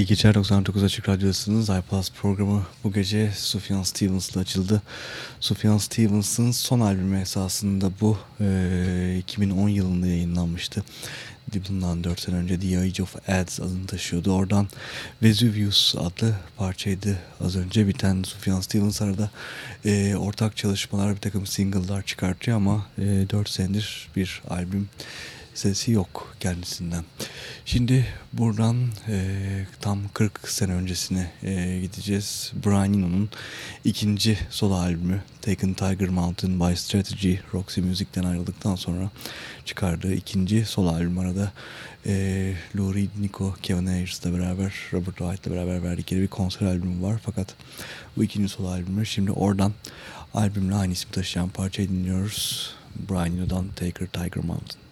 İyi geceler 99 Açık Radyosu'nun iPlus programı bu gece Sufjan Stevens'la açıldı. Sufjan Stevens'ın son albümü esasında bu e, 2010 yılında yayınlanmıştı. Bundan 4 sene önce The Age of Ads adını taşıyordu. Oradan Vesuvius adlı parçaydı az önce biten Sufjan Stevens arada e, ortak çalışmalar bir takım single'lar çıkartıyor ama e, 4 senedir bir albüm sesi yok kendisinden. Şimdi buradan e, tam 40 sene öncesine e, gideceğiz. Brian Eno'nun ikinci solo albümü Taken Tiger Mountain by Strategy Roxy Music'ten ayrıldıktan sonra çıkardığı ikinci solo albüm arada e, Lou Reed, Nico, Kevin Ayres'la beraber Robert Wright'la beraber verdikleri bir konser albümü var. Fakat bu ikinci solo albümü şimdi oradan albümle aynı isim taşıyan parçayı dinliyoruz. Brian Eno'dan Taker Tiger Mountain.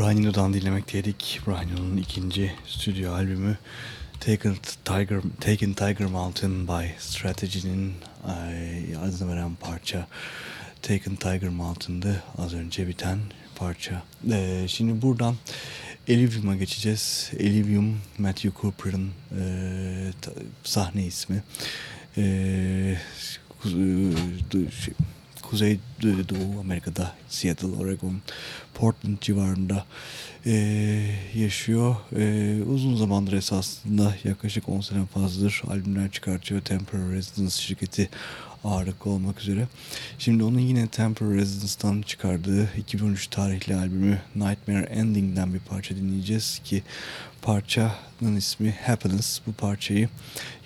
Brian Eno'dan dinlemekteydik. Brian Eno'nun ikinci stüdyo albümü Taken Tiger, Taken Tiger Mountain by Strategy'nin adını veren parça Taken Tiger Mountain'dı az önce biten parça. Ee, şimdi buradan Elivium'a geçeceğiz. Elivium, Matthew Cooper'ın e, sahne ismi. E, Kuzey Doğu Amerika'da Seattle, Oregon, Portland civarında e, yaşıyor. E, uzun zamandır esasında yaklaşık 10 sene fazladır albümler çıkartıyor. Temporary Residence şirketi ağırlıklı olmak üzere. Şimdi onun yine Temporary Residence'dan çıkardığı 2013 tarihli albümü Nightmare Ending'den bir parça dinleyeceğiz ki parçanın ismi Happiness. Bu parçayı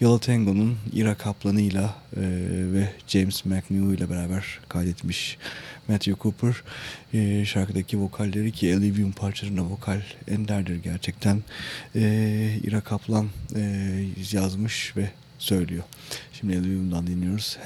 Yellow Tango'nun Ira Kaplan'ıyla e, ve James McNew ile beraber kaydetmiş Matthew Cooper. E, şarkıdaki vokalleri ki Elivium parçalarında vokal enderdir gerçekten. E, Ira Kaplan e, yazmış ve söylüyor. Şimdi Elivium'dan dinliyoruz.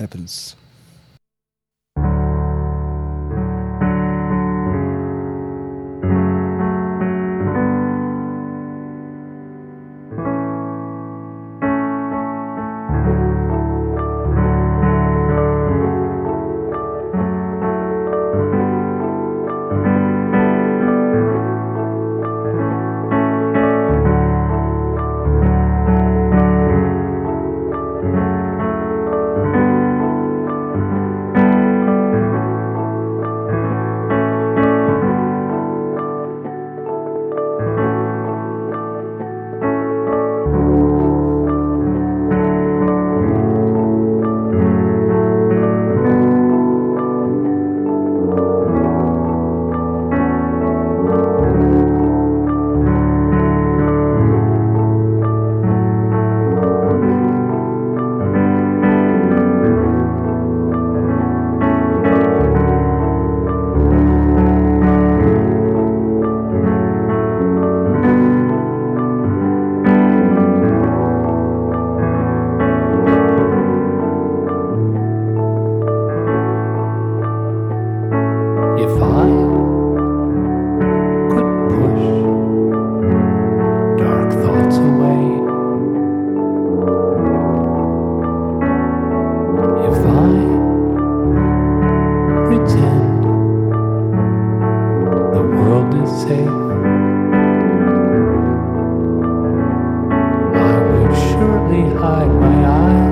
Happiness. most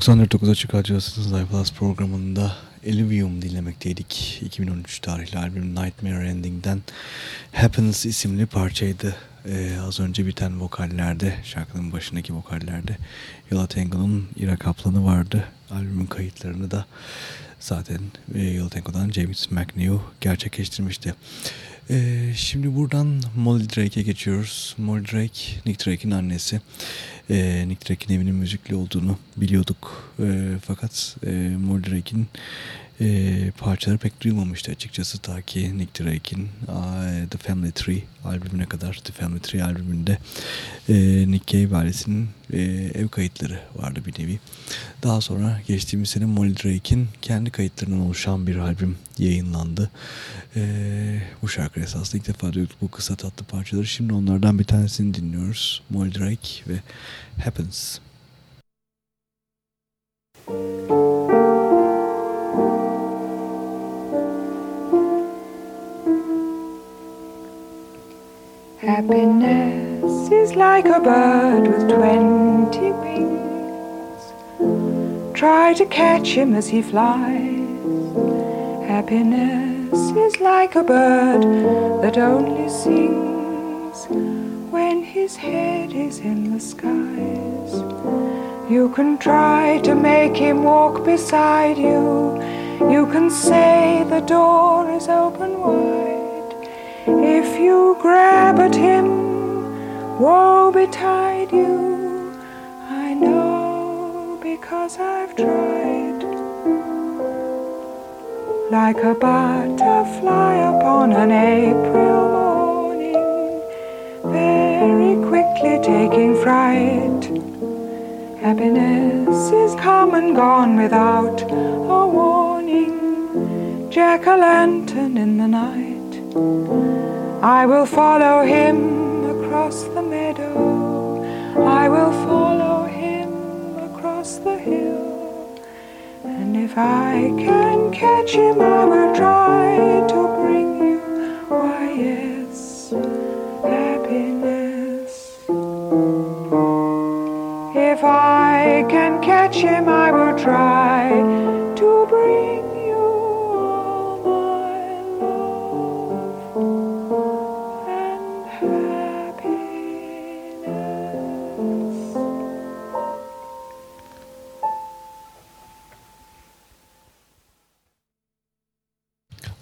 94.9 Açık Radyosu'nun iPlus programında Elivium dinlemekteydik. 2013 tarihli albüm Nightmare Ending'den Happiness isimli parçaydı. Ee, az önce biten vokallerde, şarkının başındaki vokallerde Yola Tango'nun Ira Kaplan'ı vardı. Albümün kayıtlarını da zaten e, Yola Tango'dan James McNew gerçekleştirmişti. Ee, şimdi buradan Molly Drake'e geçiyoruz. Molly Drake, Nick Drake'in annesi. Ee, Nick Drake'in evinin müzikli olduğunu biliyorduk. Ee, fakat e, Molly Drake'in e, parçaları pek duyulmamıştı açıkçası ta ki Nick Drake'in The Family Tree albümüne kadar The Family Tree albümünde e, Nick Cave ailesinin e, ev kayıtları vardı bir nevi. Daha sonra geçtiğimiz sene Molly Drake'in kendi kayıtlarından oluşan bir albüm yayınlandı. E, bu şarkı esasında ilk defa duyduk bu kısa tatlı parçaları. Şimdi onlardan bir tanesini dinliyoruz. Molly Drake ve Happens. Happiness is like a bird with twenty wings. Try to catch him as he flies. Happiness is like a bird that only sings when his head is in the skies. You can try to make him walk beside you. You can say the door is open wide. If you grab at him, woe betide you. I know because I've tried. Like a butterfly upon an April morning, very quickly taking fright. Happiness is come and gone without a warning. Jack o' lantern in the night. I will follow him across the meadow. I will follow him across the hill. And if I can catch him, I will try to bring you, why, yes, happiness. If I can catch him, I will try to bring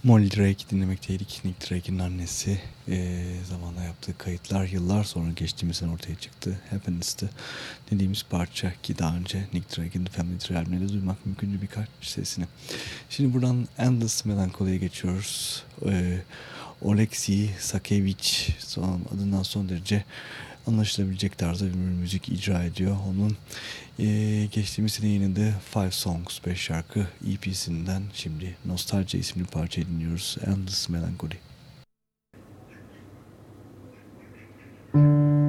Molly Drake dinlemekteydik. Nick Drake'in annesi e, zamanla yaptığı kayıtlar yıllar sonra geçtiğimiz sene ortaya çıktı. Happiness'tı dediğimiz parça ki daha önce Nick Drake'in The Family Tree albümünde duymak mümkündü birkaç sesini. Şimdi buradan Endless Melancholy'ye geçiyoruz. E, Oleksiy Sakevich son, adından son derece anlaşılabilecek tarzda bir müzik icra ediyor. Onun e, geçtiğimiz sene yayınladığı Five Songs 5 şarkı EP'sinden şimdi Nostalgia isimli parçayı dinliyoruz. Endless Melancholy. Endless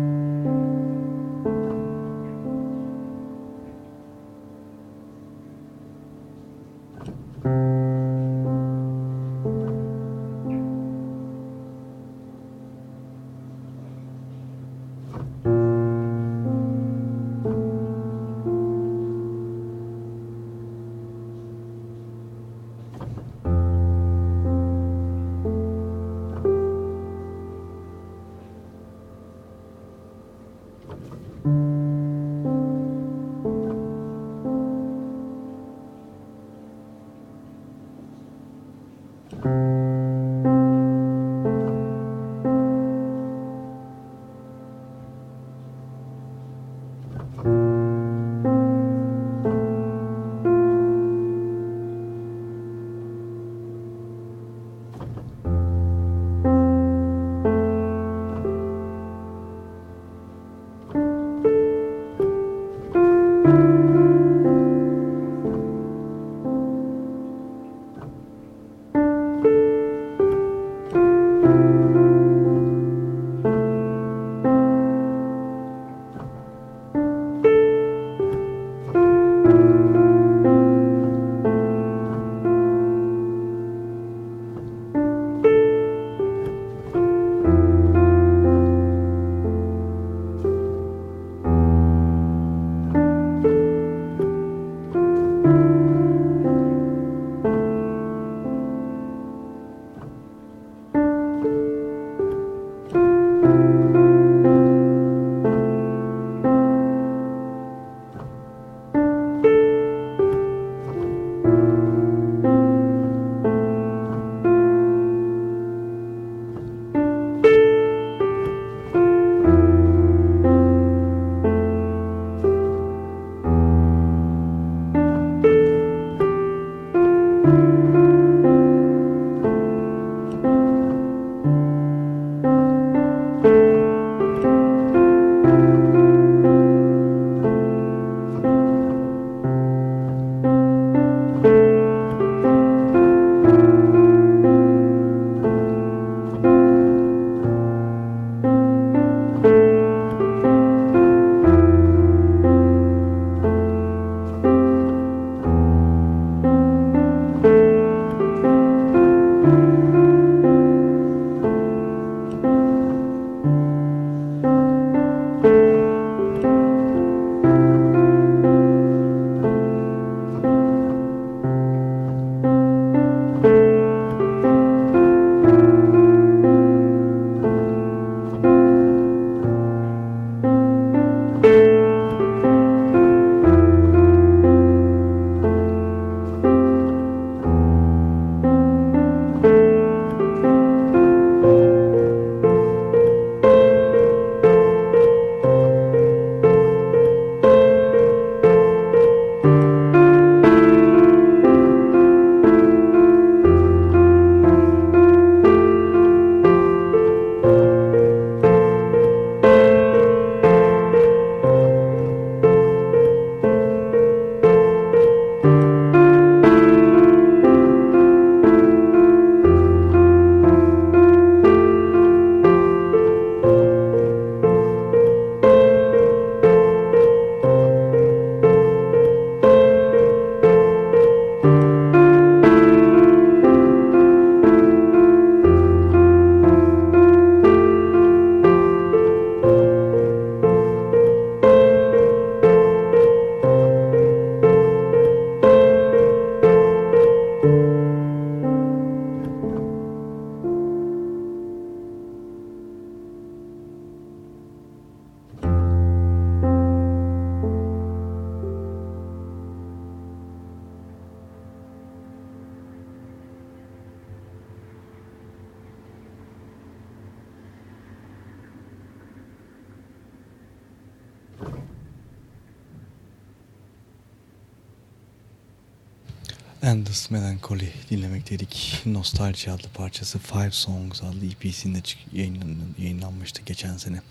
dinlemekteydik. Nostalji adlı parçası Five Songs adlı EP'sinde yayınlan yayınlanmıştı geçen sene.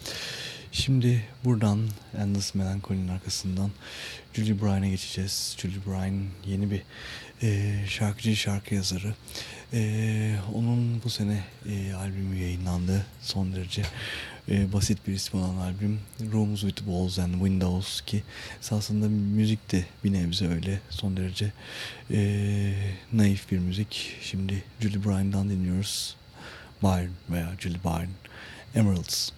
Şimdi buradan Endless Melancholy'nin arkasından Julie Bryan'a geçeceğiz. Julie Bryan yeni bir e, şarkıcı, şarkı yazarı. E, onun bu sene e, albümü yayınlandı. Son derece e, basit bir ismi olan albüm Rooms with Walls and Windows ki esasında müzik de bir nebze öyle son derece e, naif bir müzik. Şimdi Julie Bryan'dan dinliyoruz. Byrne veya Julie Byrne Emeralds.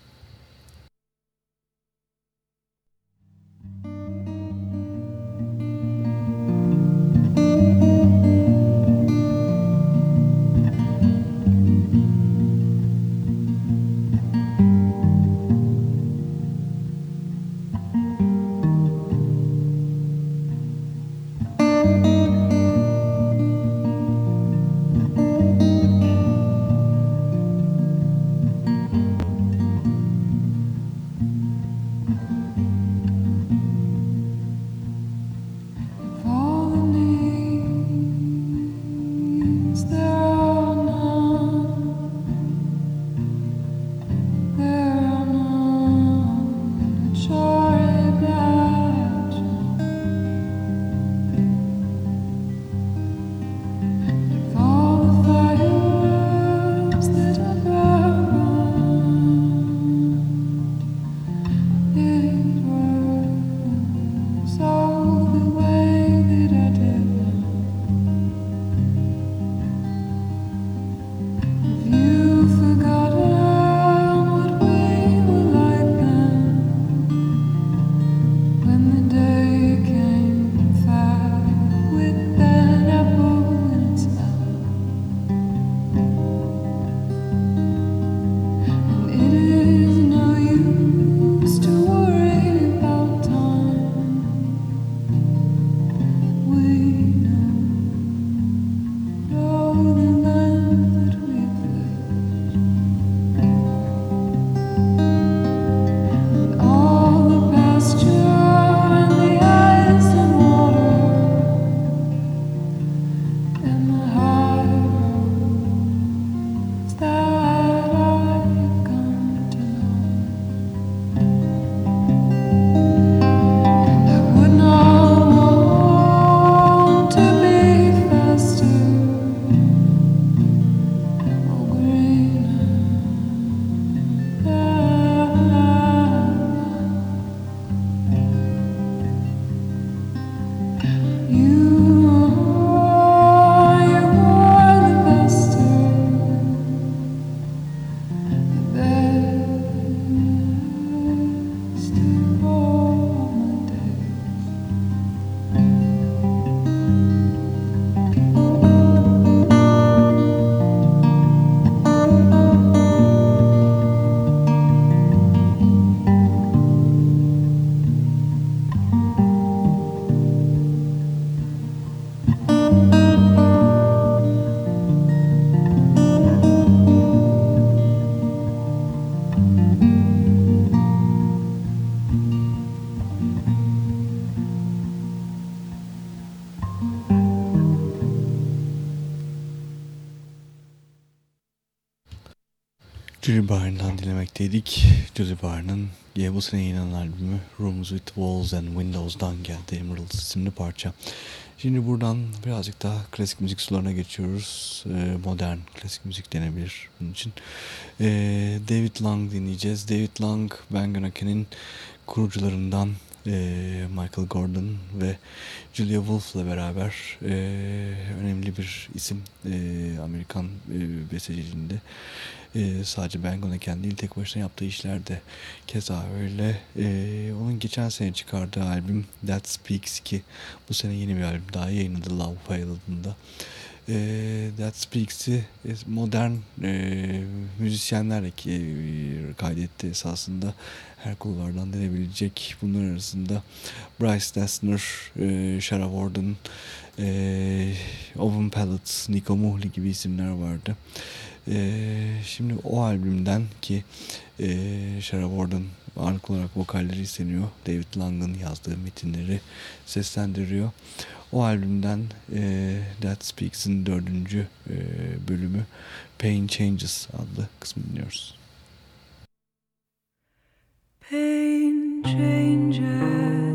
Dinlemekteydik. Byrne'ın ya bu sene yayınlanan albümü Rooms with Walls and Windows'dan geldi Emerald isimli parça. Şimdi buradan birazcık daha klasik müzik sularına geçiyoruz. Ee, modern klasik müzik denebilir bunun için. Ee, David Lang dinleyeceğiz. David Lang, Ben Gunaken'in kurucularından e, Michael Gordon ve Julia Wolf'la beraber e, önemli bir isim e, Amerikan e, besteciliğinde. E, sadece Ben Gunaken değil tek başına yaptığı işler de keza öyle. E, onun geçen sene çıkardığı albüm That Speaks ki bu sene yeni bir albüm daha yayınladı Love File adında. E, That Speaks'i modern e, müzisyenlerle e, kaydetti esasında her kulvardan denebilecek. Bunlar arasında Bryce Dessner, e, Shara Warden, e, Owen Pallett, Nico Muhli gibi isimler vardı. Ee, şimdi o albümden ki e, Shara Warden ağırlıklı olarak vokalleri isteniyor. David Lang'ın yazdığı metinleri seslendiriyor. O albümden e, That Speaks'in dördüncü e, bölümü Pain Changes adlı kısmı dinliyoruz. Pain Changes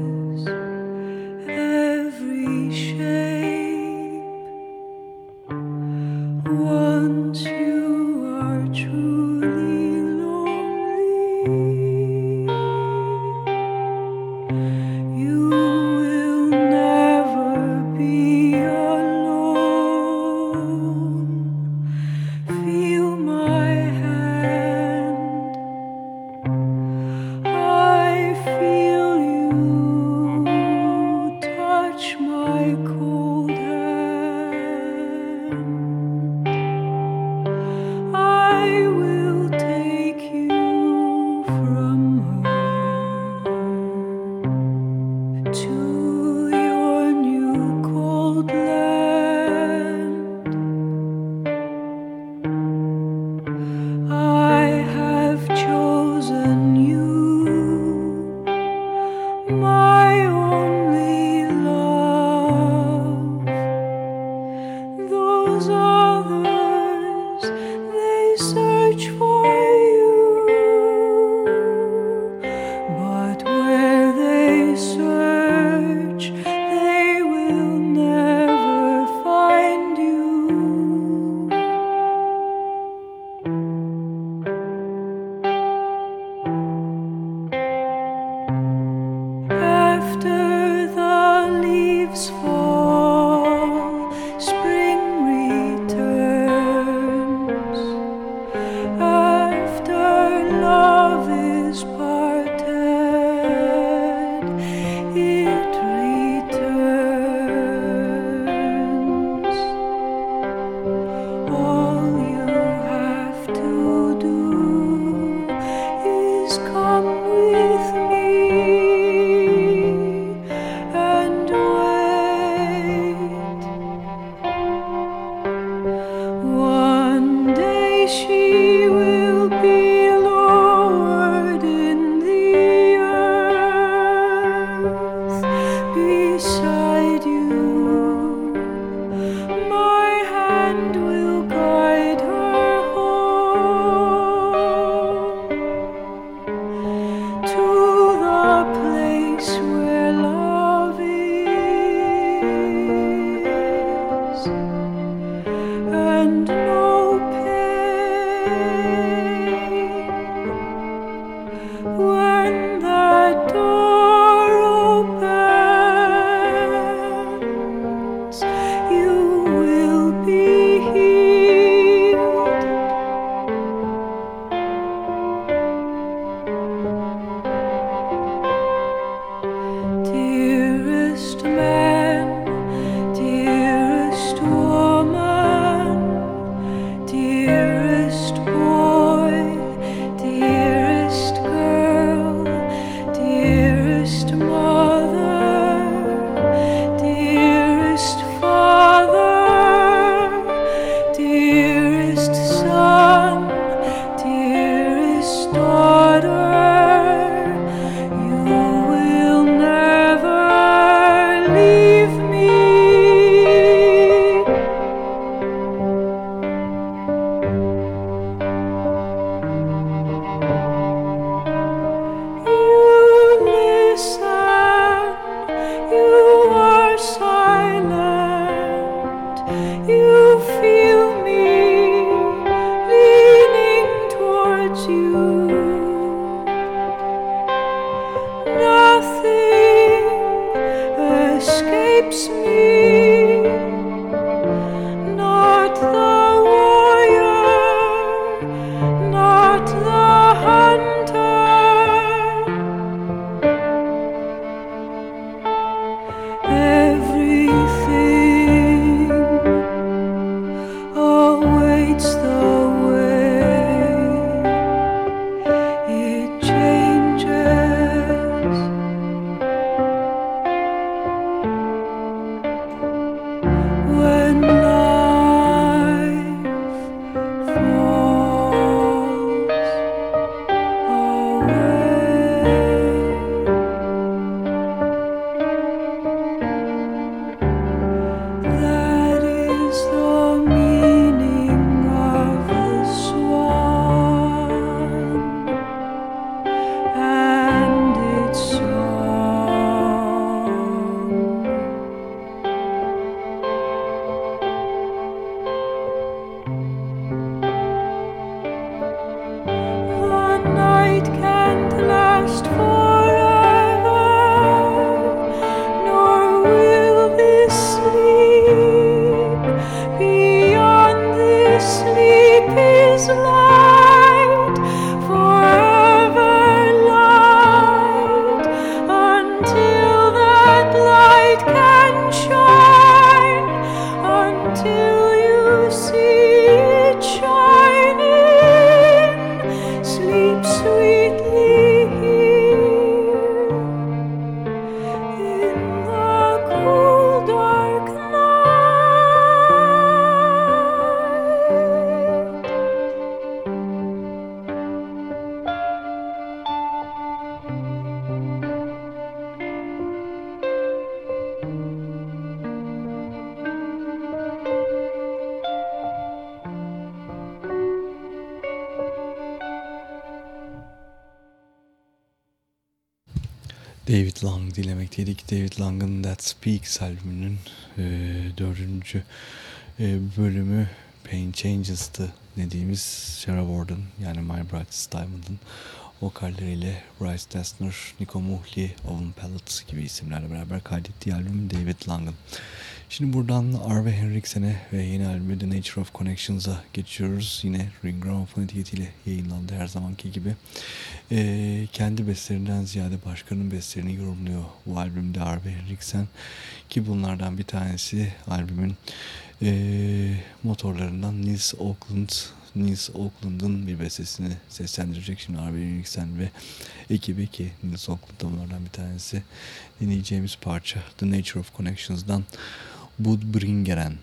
friend. David Lang'ın That Speaks albümünün e, dördüncü e, bölümü Pain Changes'tı dediğimiz Sarah Warden yani My Brightest Diamond'ın vokalleriyle Bryce Dessner, Nico Muhli, Owen Pallett gibi isimlerle beraber kaydettiği albüm David Lang'ın. Şimdi buradan Arve Henriksen'e ve yeni albümü The Nature of Connections'a geçiyoruz. Yine Ring Gramophone etiketiyle yayınlandı her zamanki gibi. Ee, kendi bestelerinden ziyade başkanın bestelerini yorumluyor bu albümde Arve Henriksen. Ki bunlardan bir tanesi albümün ee, motorlarından Nils Oakland Nils Oakland'ın bir bestesini seslendirecek şimdi Arve Henriksen ve ekibi ki Nils Oakland da bunlardan bir tanesi dinleyeceğimiz parça The Nature of Connections'dan Budbringeren.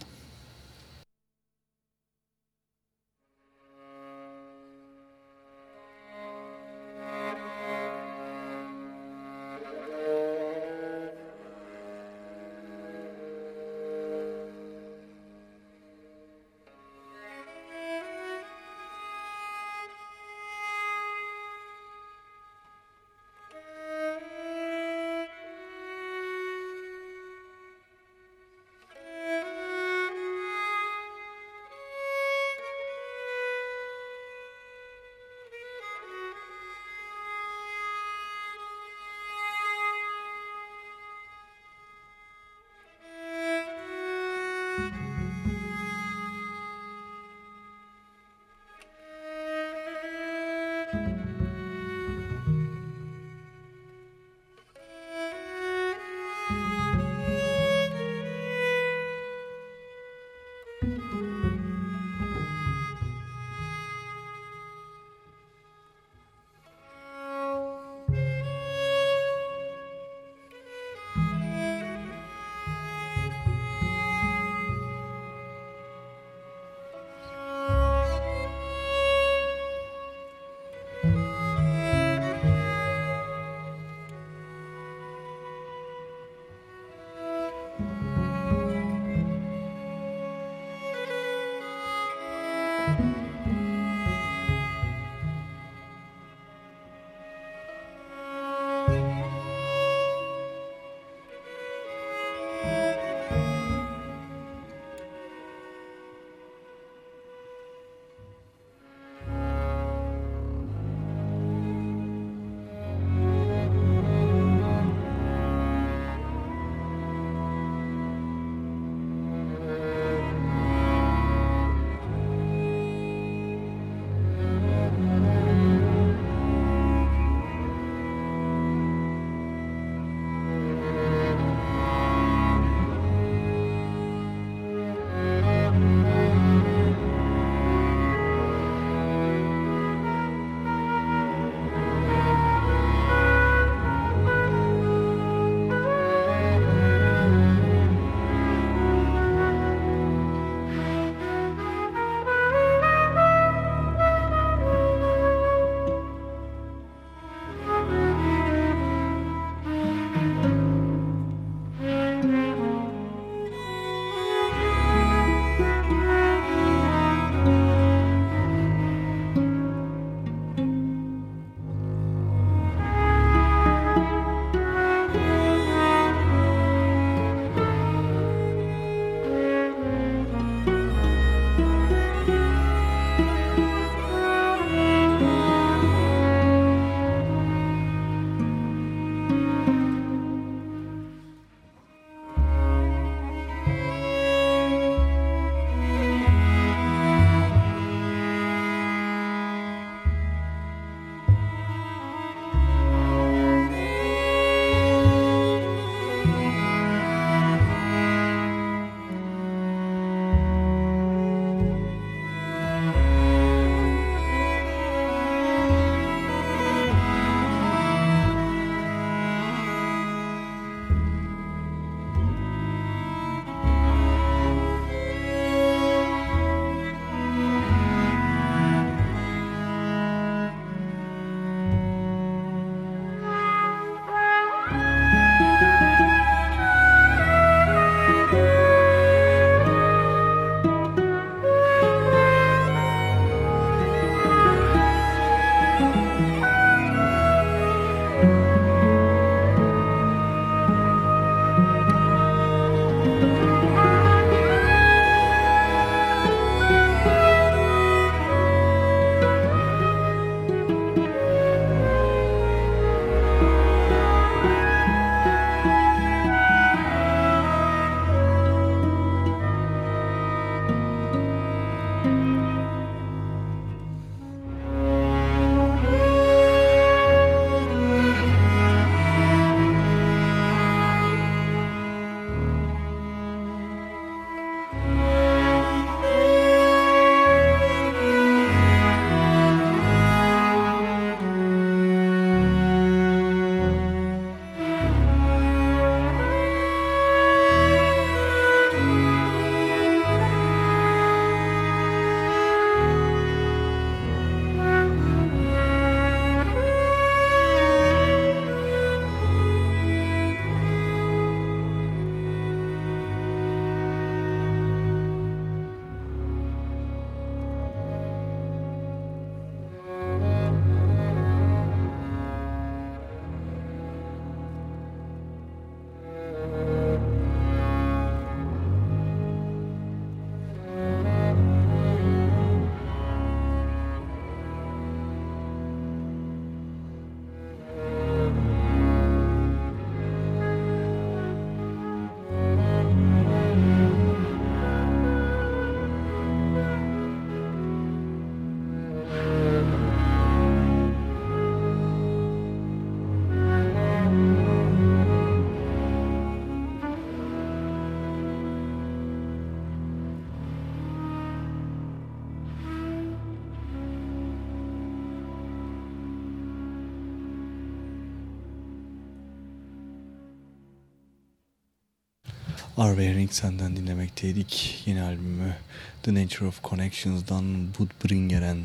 Arve Henriksen'den dinlemekteydik. Yeni albümü The Nature of Connections'dan Budbringeren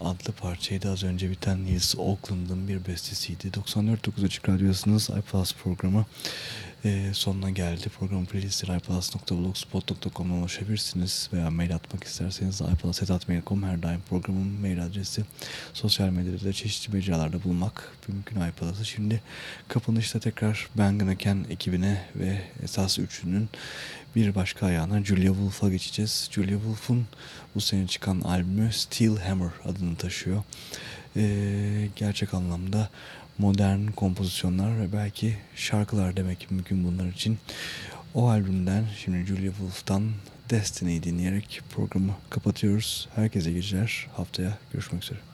adlı parçaydı. Az önce biten Nils Oakland'ın bir bestesiydi. 94.9 Açık Radyosu'nuz iPlus programı e, sonuna geldi. Program playlistleri iPlus.blogspot.com'dan ulaşabilirsiniz veya mail atmak isterseniz iPlus.mail.com her daim programın mail adresi. Sosyal medyada çeşitli mecralarda bulmak mümkün iPlus'ı. Şimdi kapanışta tekrar Bang Ken ekibine ve esas üçünün bir başka ayağına Julia Wolf'a geçeceğiz. Julia Wolf'un bu sene çıkan albümü Steel Hammer adını taşıyor. Ee, gerçek anlamda modern kompozisyonlar ve belki şarkılar demek mümkün bunlar için. O albümden şimdi Julia Wolf'tan Destiny'yi dinleyerek programı kapatıyoruz. Herkese geceler. Haftaya görüşmek üzere.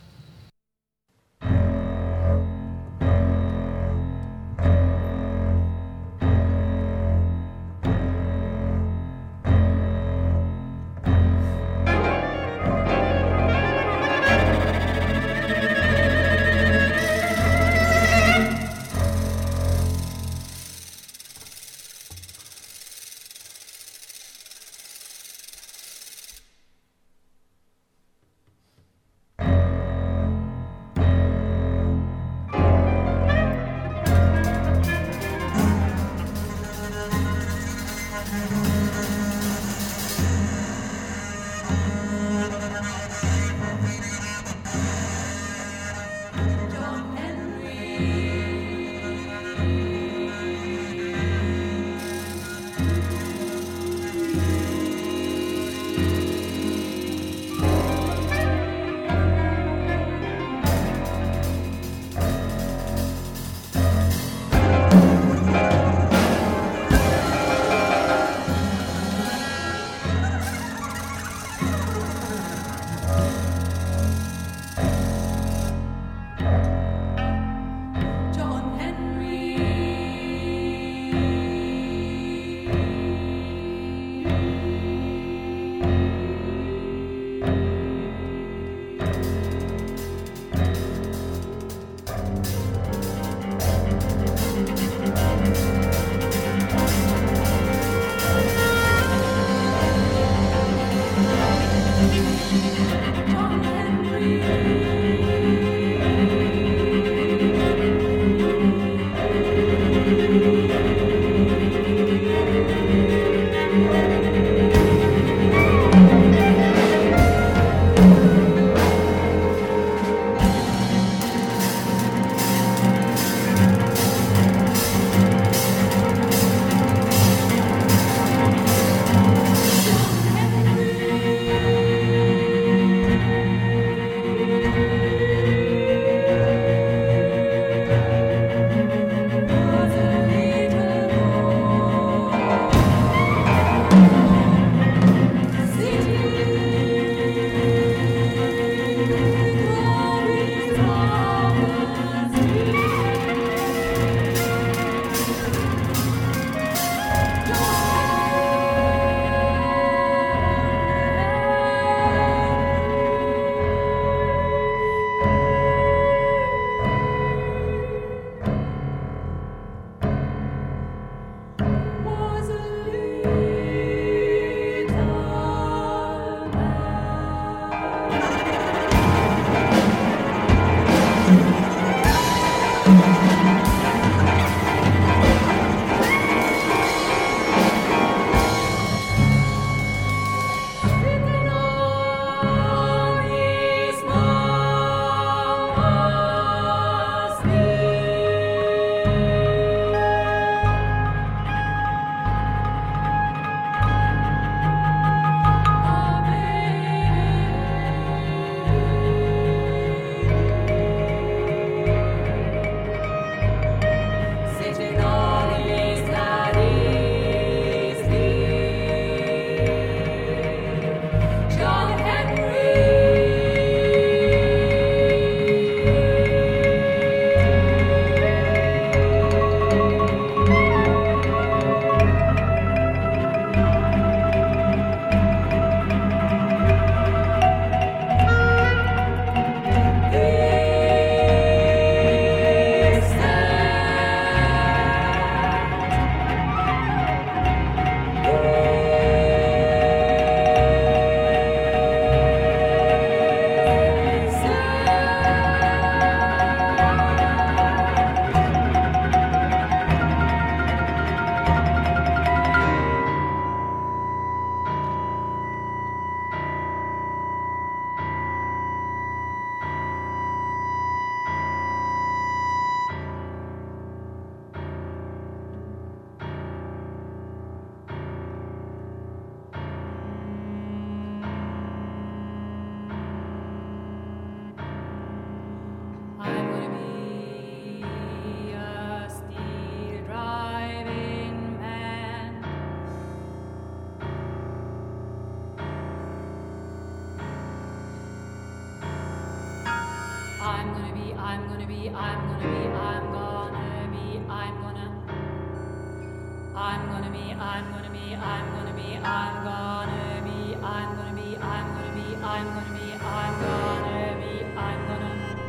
I'm gonna be, I'm gonna be, I'm gonna be, I'm gonna be, I'm gonna be, I'm gonna be, I'm gonna be, I'm gonna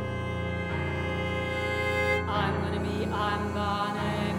I'm gonna be, I'm gonna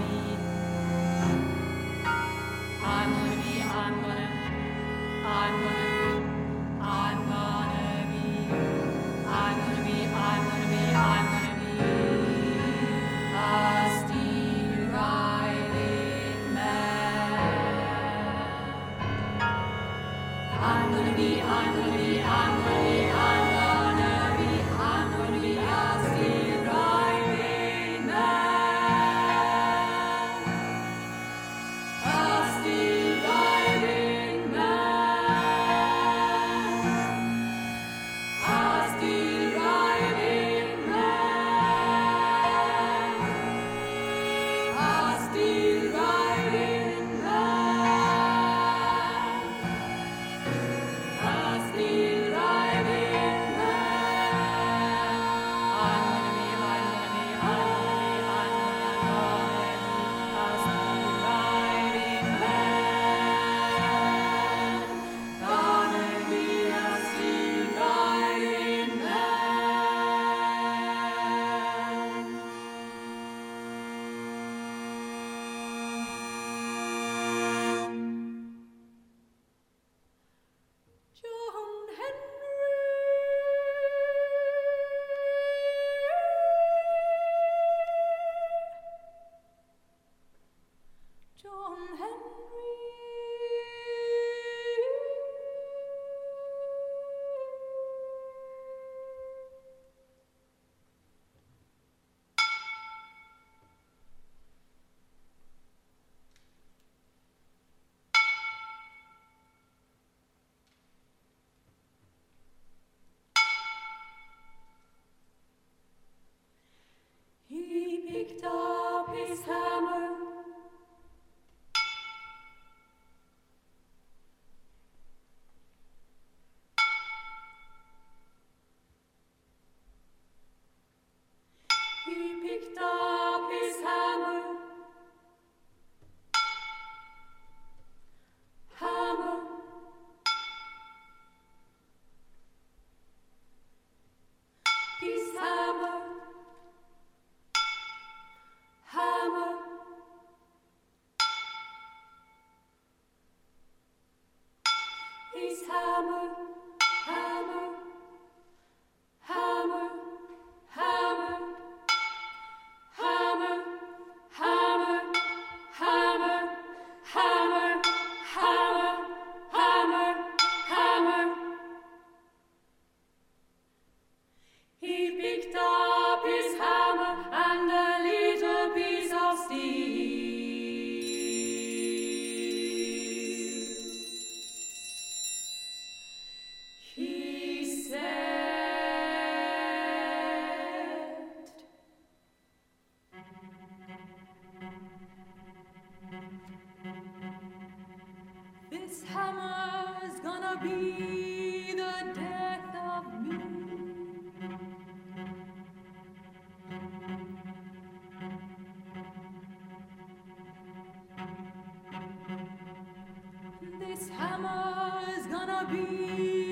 This hammer's gonna be.